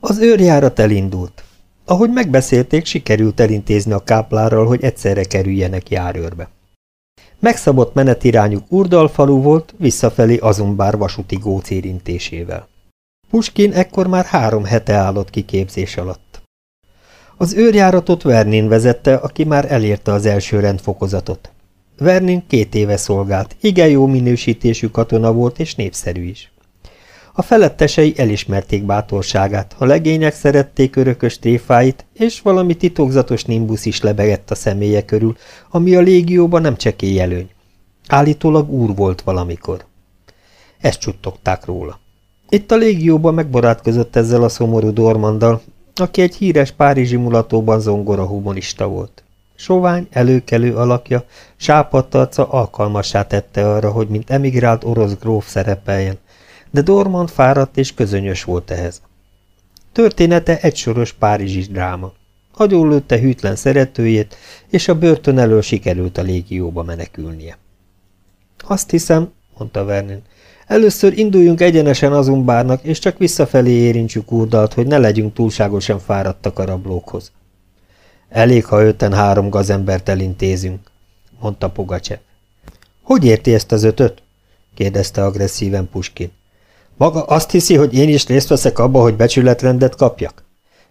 Az őrjárat elindult. Ahogy megbeszélték, sikerült elintézni a káplárral, hogy egyszerre kerüljenek járőrbe. Megszabott menetirányuk Urdalfalu volt, visszafelé Azumbár vasúti góc érintésével. Puskin ekkor már három hete állott kiképzés alatt. Az őrjáratot Vernin vezette, aki már elérte az első rendfokozatot. Vernin két éve szolgált, igen jó minősítésű katona volt és népszerű is. A felettesei elismerték bátorságát, a legények szerették örökös tréfáit, és valami titokzatos nimbusz is lebegett a személye körül, ami a légióban nem csekély előny. Állítólag úr volt valamikor. Ezt csuttogták róla. Itt a légióban megbarátkozott ezzel a szomorú Dormanddal, aki egy híres párizsi mulatóban zongora humorista volt. Sovány, előkelő alakja, sápadt arca alkalmassá tette arra, hogy mint emigrált orosz gróf szerepeljen, de Dormand fáradt és közönyös volt ehhez. Története egy soros párizsi dráma. lőtte hűtlen szeretőjét, és a börtön elől sikerült a légióba menekülnie. Azt hiszem, mondta Vernon, először induljunk egyenesen azumbárnak, és csak visszafelé érintsük úrdalt, hogy ne legyünk túlságosan fáradtak a rablókhoz. Elég, ha öten három gazembert elintézünk, mondta Pugacsev. Hogy érti ezt az ötöt? kérdezte agresszíven Puskin. Maga azt hiszi, hogy én is részt veszek abba, hogy becsületrendet kapjak?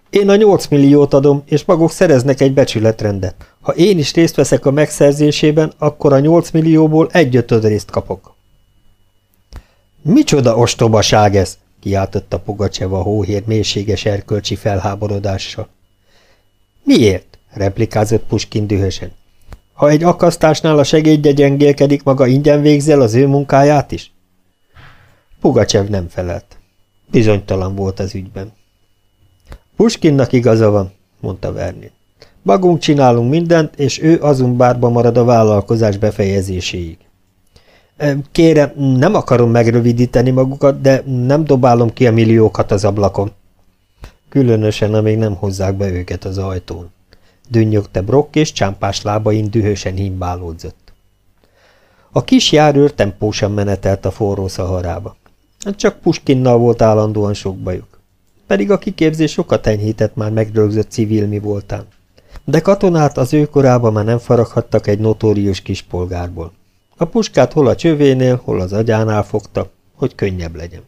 Én a nyolc milliót adom, és maguk szereznek egy becsületrendet. Ha én is részt veszek a megszerzésében, akkor a nyolc millióból egy ötöd részt kapok. Micsoda ostobaság ez? kiáltotta Pogacseva hóhér mélységes erkölcsi felháborodással. Miért? replikázott Puskin dühösen. Ha egy akasztásnál a segédje gyengélkedik, maga ingyen végzel az ő munkáját is? Pugacsev nem felelt. Bizonytalan volt az ügyben. Puskinnak igaza van, mondta Vernin. Magunk csinálunk mindent, és ő azumbárba marad a vállalkozás befejezéséig. Kérem, nem akarom megrövidíteni magukat, de nem dobálom ki a milliókat az ablakon. Különösen, amíg nem hozzák be őket az ajtón. Dünnyögte Brock, és csámpás lábain dühösen himbálódzott. A kis járőr tempósan menetelt a forró szaharába. Csak Puskinnal volt állandóan sok bajuk. Pedig a kiképzés sokat enyhített már megrögzött civil mi voltán. De katonát az ő korában már nem faraghattak egy notórius kispolgárból. A puskát hol a csövénél, hol az agyánál fogta, hogy könnyebb legyen.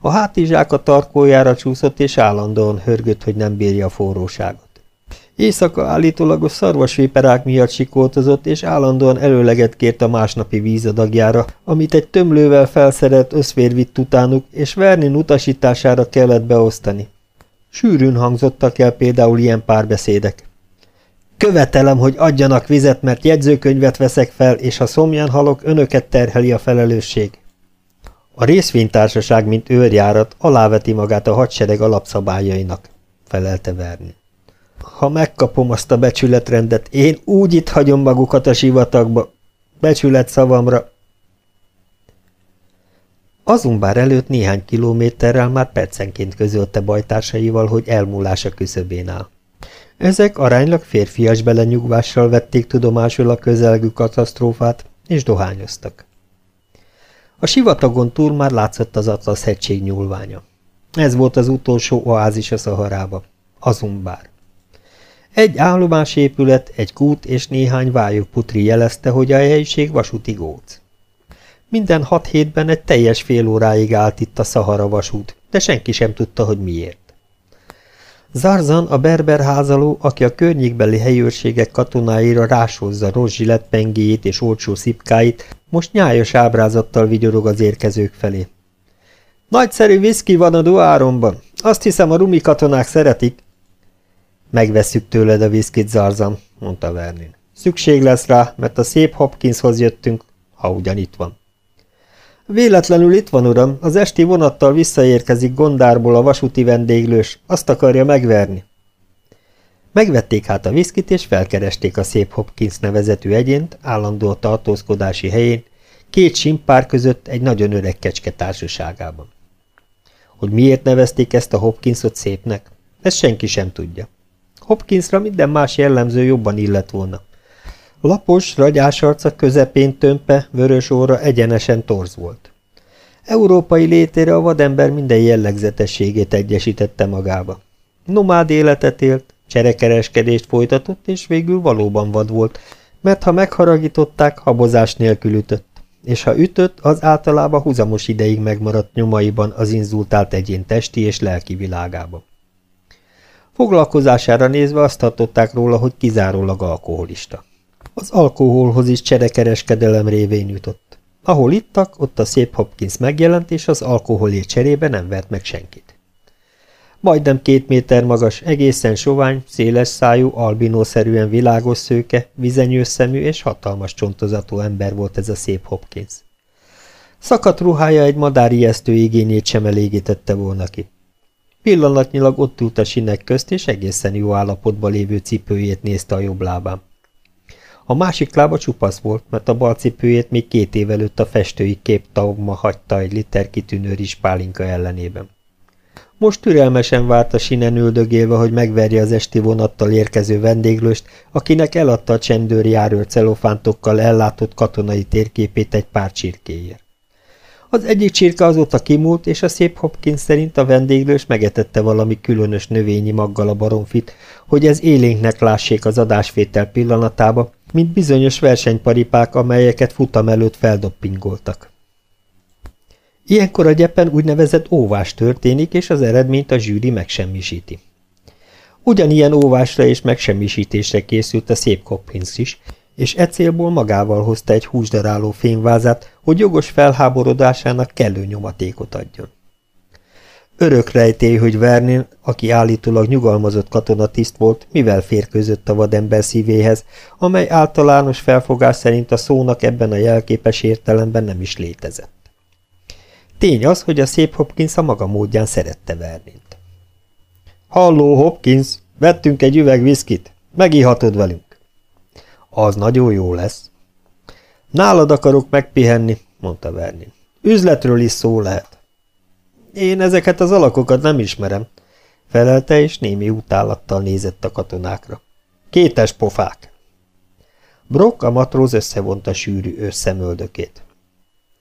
A hátizsák a tarkójára csúszott, és állandóan hörgött, hogy nem bírja a forróságot. Éjszaka állítólagos szarvasvéperák miatt sikoltozott, és állandóan előleget kért a másnapi vízadagjára, amit egy tömlővel felszerelt összvér vitt utánuk, és Vernin utasítására kellett beosztani. Sűrűn hangzottak el például ilyen párbeszédek. Követelem, hogy adjanak vizet, mert jegyzőkönyvet veszek fel, és ha szomjan halok, önöket terheli a felelősség. A részvénytársaság, mint őrjárat, aláveti magát a hadsereg alapszabályainak, felelte Verni. Ha megkapom azt a becsületrendet, én úgy itt hagyom magukat a sivatagba. Becsület szavamra. Azumbár előtt néhány kilométerrel már percenként közölte bajtársaival, hogy elmúlás a küszöbén áll. Ezek aránylag férfias belenyugvással vették tudomásul a közelgő katasztrófát, és dohányoztak. A sivatagon túl már látszott az Atlasz hegység nyúlványa. Ez volt az utolsó oázis a Szaharába, Azumbár. Egy állomásépület, egy kút és néhány putri jelezte, hogy a helyiség vasúti góc. Minden hat hétben egy teljes fél óráig állt itt a Szahara vasút, de senki sem tudta, hogy miért. Zarzan, a berber házaló, aki a környékbeli helyőrségek katonáira rásozza rozsilett pengéjét és olcsó szipkáit, most nyájas ábrázattal vigyorog az érkezők felé. Nagyszerű viszki van a duáromban. Azt hiszem, a rumi katonák szeretik, Megveszük tőled a viszkit, Zarzan, mondta Vernin. Szükség lesz rá, mert a szép Hopkinshoz jöttünk, ha ugyan itt van. Véletlenül itt van, uram, az esti vonattal visszaérkezik Gondárból a vasúti vendéglős, azt akarja megverni. Megvették hát a viszkit, és felkeresték a szép Hopkins nevezetű egyént, állandó tartózkodási helyén, két simpár között egy nagyon öreg kecske társaságában. Hogy miért nevezték ezt a Hopkinsot szépnek, ezt senki sem tudja. Hopkinsra minden más jellemző jobban illett volna. Lapos, ragyás arca közepén tömpe, vörös óra egyenesen torz volt. Európai létére a vadember minden jellegzetességét egyesítette magába. Nomád életet élt, cserekereskedést folytatott, és végül valóban vad volt, mert ha megharagították, habozás nélkül ütött, és ha ütött, az általában húzamos ideig megmaradt nyomaiban az inzultált egyén testi és lelki világában. Foglalkozására nézve azt tartották róla, hogy kizárólag alkoholista. Az alkoholhoz is cserekereskedelem révén jutott. Ahol ittak, ott a szép Hopkins megjelent, és az alkoholért cserébe nem vert meg senkit. Majdnem két méter magas, egészen sovány, széles szájú, albinószerűen világos szőke, vizenyős szemű és hatalmas csontozatú ember volt ez a szép Hopkins. Szakadt ruhája egy madár ijesztő igényét sem elégítette volna ki. Pillanatnyilag ott ült a sinek közt, és egészen jó állapotban lévő cipőjét nézte a jobb lábán. A másik lába csupasz volt, mert a bal cipőjét még két év előtt a festői képtaugma hagyta egy liter kitűnő pálinka ellenében. Most türelmesen várt a sinen üldögélve, hogy megverje az esti vonattal érkező vendéglőst, akinek eladta a csendőri járőr celofántokkal ellátott katonai térképét egy pár csirkéért. Az egyik csirke azóta kimúlt, és a szép Hopkins szerint a vendéglős megetette valami különös növényi maggal a baromfit, hogy ez élénknek lássék az adásfétel pillanatába, mint bizonyos versenyparipák, amelyeket futam előtt feldoppingoltak. Ilyenkor a gyepen úgynevezett óvás történik, és az eredményt a zsűri megsemmisíti. Ugyanilyen óvásra és megsemmisítésre készült a szép Hopkins is, és e célból magával hozta egy húsdaráló fényvázát, hogy jogos felháborodásának kellő nyomatékot adjon. Örök rejtély, hogy Vernin, aki állítólag nyugalmazott katonatiszt volt, mivel férkőzött a vadember szívéhez, amely általános felfogás szerint a szónak ebben a jelképes értelemben nem is létezett. Tény az, hogy a szép Hopkins a maga módján szerette Vernint. Halló, Hopkins, vettünk egy üveg viszkit, megihatod velünk. Az nagyon jó lesz. Nálad akarok megpihenni, mondta Vernin. Üzletről is szó lehet. Én ezeket az alakokat nem ismerem, felelte, és némi utálattal nézett a katonákra. Kétes pofák. Brock a matróz összevonta sűrű összemöldökét.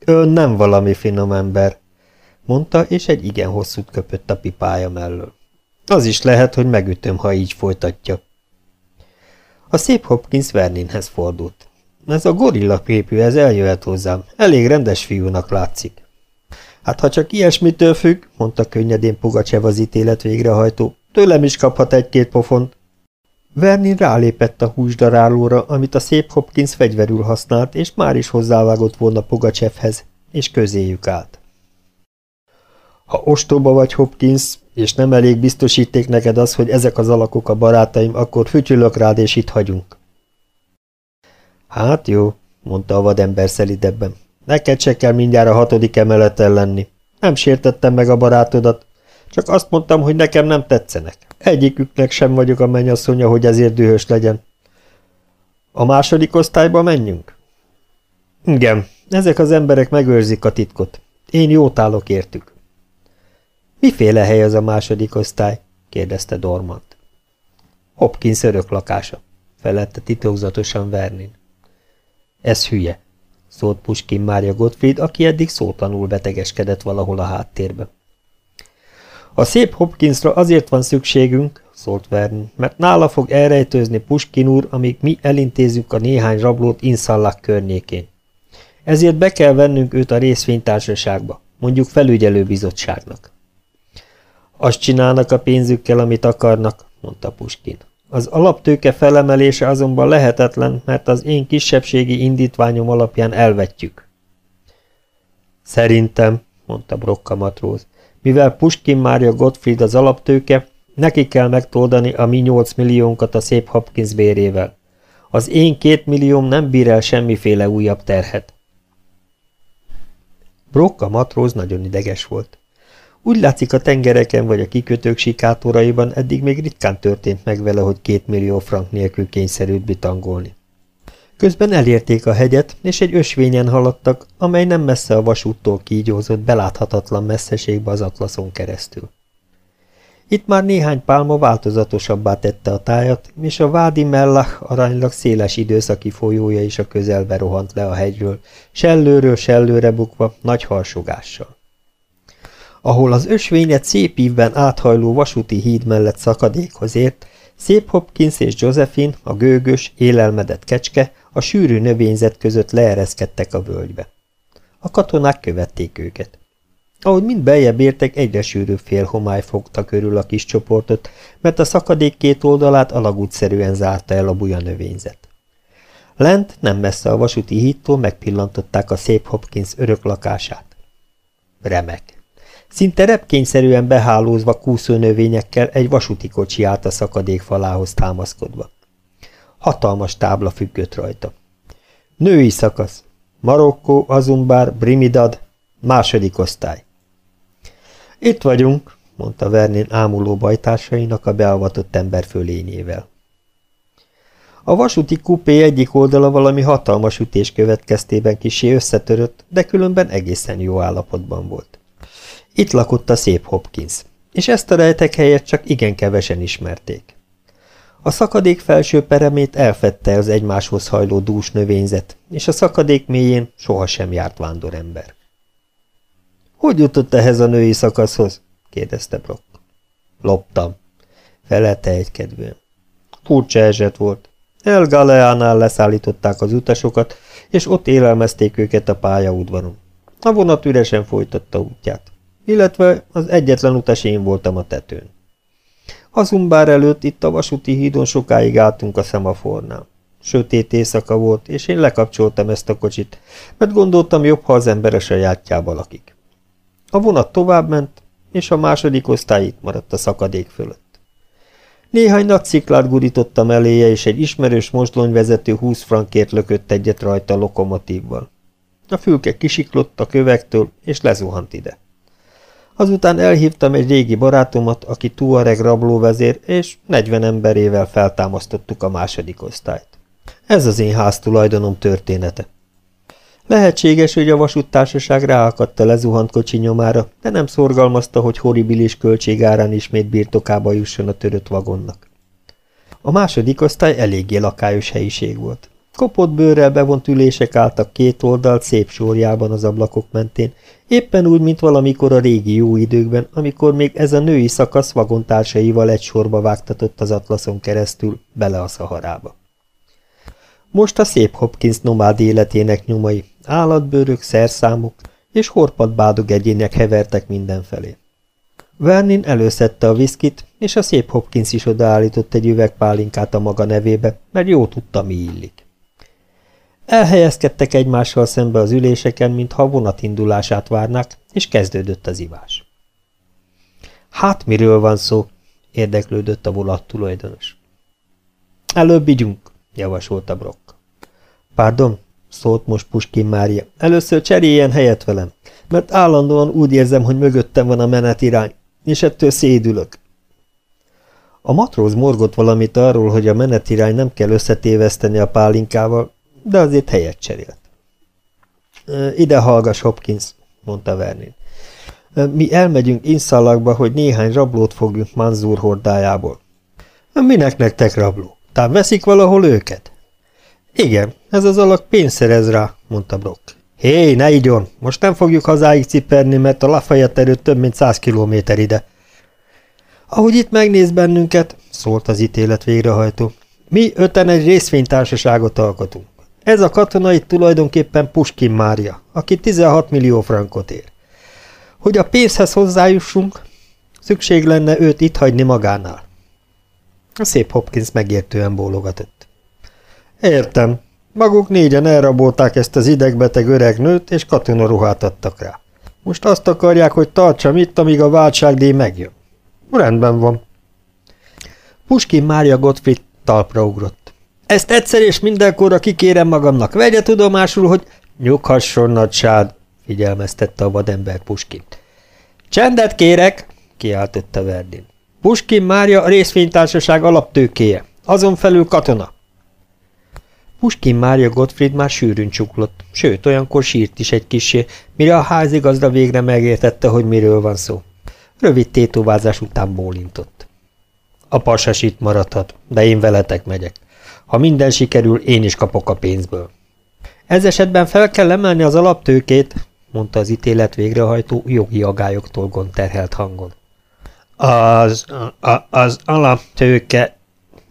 Ön nem valami finom ember, mondta, és egy igen hosszút köpött a pipája mellől. Az is lehet, hogy megütöm, ha így folytatja. A szép Hopkins Verninhez fordult. Ez a gorilla képű, ez eljöhet hozzám. Elég rendes fiúnak látszik. Hát ha csak ilyesmitől függ, mondta könnyedén Pugacsev az ítélet végrehajtó, tőlem is kaphat egy-két pofont. Vernin rálépett a húsdarálóra, amit a szép Hopkins fegyverül használt, és már is hozzávágott volna Pugacsevhez, és közéjük állt. Ha ostoba vagy, Hopkins, és nem elég biztosíték neked az, hogy ezek az alakok a barátaim, akkor fütyülök rád, és itt hagyunk. Hát jó, mondta a vadember szelidebben. Neked se kell mindjárt a hatodik emeleten lenni. Nem sértettem meg a barátodat, csak azt mondtam, hogy nekem nem tetszenek. Egyiküknek sem vagyok a mennyasszonya, hogy ezért dühös legyen. A második osztályba menjünk? Igen, ezek az emberek megőrzik a titkot. Én jót állok értük. Miféle hely az a második osztály? kérdezte Dormant. Hopkins örök lakása, felette titokzatosan Vernin. Ez hülye, szólt Puskin Mária Gottfried, aki eddig szótlanul betegeskedett valahol a háttérbe. A szép Hopkinsra azért van szükségünk, szólt Vernon, mert nála fog elrejtőzni Puskin úr, amíg mi elintézzük a néhány rablót Inszallák környékén. Ezért be kell vennünk őt a részvénytársaságba, mondjuk felügyelőbizottságnak. Azt csinálnak a pénzükkel, amit akarnak, mondta Puskin. Az alaptőke felemelése azonban lehetetlen, mert az én kisebbségi indítványom alapján elvetjük. Szerintem, mondta Brokka matróz, mivel Puskin Mária Gottfried az alaptőke, neki kell megtoldani a mi nyolc milliónkat a szép Hopkins bérével. Az én két millióm nem bír el semmiféle újabb terhet. Brokka matróz nagyon ideges volt. Úgy látszik a tengereken vagy a kikötők sikátoraiban eddig még ritkán történt meg vele, hogy két millió frank nélkül kényszerült bitangolni. Közben elérték a hegyet, és egy ösvényen haladtak, amely nem messze a vasúttól kígyózott beláthatatlan messzeségbe az atlaszon keresztül. Itt már néhány pálma változatosabbá tette a tájat, és a Vádi Mellach aránylag széles időszaki folyója is a közelbe rohant le a hegyről, sellőről sellőre bukva, nagy harsogással. Ahol az ösvényet szép ívben áthajló vasúti híd mellett szakadékhoz ért, Szép Hopkins és Josephine, a gőgös, élelmedett kecske, a sűrű növényzet között leereszkedtek a völgybe. A katonák követték őket. Ahogy mind beljebb értek, egyre sűrűbb félhomály fogta körül a kis csoportot, mert a szakadék két oldalát alagútszerűen zárta el a buja növényzet. Lent, nem messze a vasúti hídtól megpillantották a szép Hopkins örök lakását. Remek. Szinte repkényszerűen behálózva kúszó növényekkel egy vasúti kocsi állt a szakadék falához támaszkodva. Hatalmas tábla függött rajta. Női szakasz. Marokkó, Azumbár, Brimidad, második osztály. Itt vagyunk, mondta Vernin ámuló bajtársainak a beavatott ember fölényével. A vasúti kupé egyik oldala valami hatalmas ütés következtében kisé összetörött, de különben egészen jó állapotban volt. Itt lakott a szép Hopkins, és ezt a rejtek helyet csak igen kevesen ismerték. A szakadék felső peremét elfette az egymáshoz hajló dús növényzet, és a szakadék mélyén sohasem járt vándorember. – Hogy jutott ehhez a női szakaszhoz? – kérdezte Brock. – Loptam – felelte egykedvűen. Furcsa eset volt. El Galeánál leszállították az utasokat, és ott élelmezték őket a pályaudvaron. A vonat üresen folytatta útját, illetve az egyetlen utas én voltam a tetőn. Azumbár előtt itt a vasúti hídon sokáig álltunk a szemafornál. Sötét éjszaka volt, és én lekapcsoltam ezt a kocsit, mert gondoltam jobb, ha az ember a sajátjába lakik. A vonat továbbment, és a második osztály itt maradt a szakadék fölött. Néhány nagy sziklát gurítottam eléje, és egy ismerős mozdonyvezető húsz frankért lökött egyet rajta a lokomotívval. A fülke kisiklott a kövektől, és lezuhant ide. Azután elhívtam egy régi barátomat, aki Tuareg rablóvezér, és 40 emberével feltámasztottuk a második osztályt. Ez az én háztulajdonom története. Lehetséges, hogy a vasúttársaság ráakadt a lezuhant kocsi nyomára, de nem szorgalmazta, hogy horribilis költségárán ismét birtokába jusson a törött vagonnak. A második osztály eléggé lakályos helyiség volt. Kopott bőrrel bevont ülések álltak két oldalt szép sorjában az ablakok mentén, éppen úgy, mint valamikor a régi jó időkben, amikor még ez a női szakasz vagontársaival egy sorba vágtatott az atlaszon keresztül bele a szaharába. Most a szép Hopkins nomád életének nyomai, állatbőrök, szerszámok és horpadbádog egyének hevertek mindenfelé. Vernin előszedte a viszkit, és a szép Hopkins is odaállított egy üvegpálinkát a maga nevébe, mert jó tudta, mi illik. Elhelyezkedtek egymással szembe az üléseken, mintha a vonat indulását várnák, és kezdődött az ivás. Hát miről van szó? érdeklődött a volat tulajdonos. Előbb igyunk, javasolta Brock. Pardon, szólt most Puskin Mária. Először cseréljen helyet velem, mert állandóan úgy érzem, hogy mögöttem van a menetirány, és ettől szédülök. A matróz morgott valamit arról, hogy a menetirány nem kell összetéveszteni a pálinkával, de azért helyet cserélt. Ide hallgass, Hopkins, mondta Vernin. Mi elmegyünk Inszalakba, hogy néhány rablót fogjunk Manzur hordájából. Minek nektek rabló? Tehát veszik valahol őket? Igen, ez az alak pénzt szerez rá, mondta Brock. Hé, ne igyon, most nem fogjuk hazáig ciperni, mert a Lafayette erőt több mint száz kilométer ide. Ahogy itt megnéz bennünket, szólt az ítélet végrehajtó, mi öten egy részvénytársaságot alkotunk. Ez a katona itt tulajdonképpen Puskin Mária, aki 16 millió frankot ér. Hogy a pénzhez hozzájussunk, szükség lenne őt itt hagyni magánál. A szép Hopkins megértően bólogatott. Értem. Maguk négyen elrabolták ezt az idegbeteg öreg nőt, és katonaruhát adtak rá. Most azt akarják, hogy tartsam itt, amíg a váltságdíj megjön. Rendben van. Puskin Mária Gottfried talpra ugrott. Ezt egyszer és mindenkorra kikérem magamnak. Vegye tudomásul, hogy... Nyughasson, nagysád, figyelmeztette a vadember Puskint. Csendet kérek, kiáltotta Verdin. Puskin Mária a részvénytársaság alaptőkéje, azon felül katona. Puskin Mária Gottfried már sűrűn csuklott, sőt, olyankor sírt is egy kisé, mire a házigazda végre megértette, hogy miről van szó. Rövid tétovázás után bólintott. A pasas itt maradhat, de én veletek megyek. Ha minden sikerül, én is kapok a pénzből. Ez esetben fel kell emelni az alaptőkét, mondta az ítélet végrehajtó jogi agályoktól gonterhelt hangon. Az, a, az alaptőke,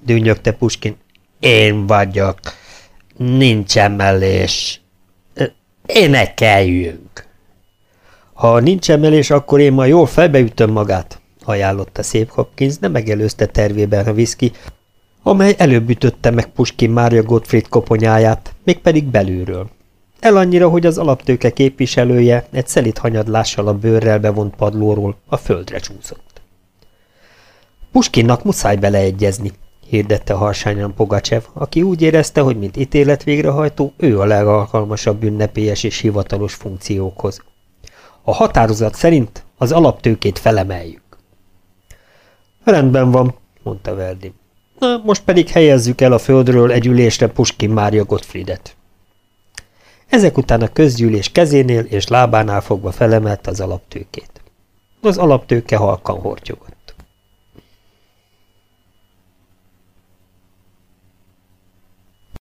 dűnyögte Puskin. Én vagyok. Nincs emelés. Énekeljünk. Ha nincs emelés, akkor én ma jól felbeütöm magát, ajánlotta szép Hopkins, de megelőzte tervében a viszki, amely előbb ütötte meg Puskin Mária Gottfried koponyáját, mégpedig belülről. El annyira, hogy az alaptőke képviselője egy szelit hanyadlással a bőrrel bevont padlóról a földre csúszott. Puskinnak muszáj beleegyezni, hirdette harsányan Pogacsev, aki úgy érezte, hogy mint ítélet végrehajtó, ő a legalkalmasabb ünnepélyes és hivatalos funkciókhoz. A határozat szerint az alaptőkét felemeljük. Rendben van, mondta Verdi. Na, most pedig helyezzük el a földről egy ülésre Puskin Mária Gottfriedet. Ezek után a közgyűlés kezénél és lábánál fogva felemelte az alaptőkét. Az alaptőke halkan hortyogott.